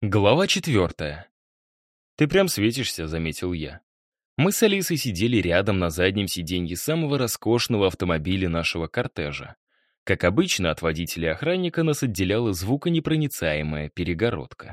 Глава четвертая. «Ты прям светишься», — заметил я. Мы с Алисой сидели рядом на заднем сиденье самого роскошного автомобиля нашего кортежа. Как обычно, от водителя охранника нас отделяла звуконепроницаемая перегородка.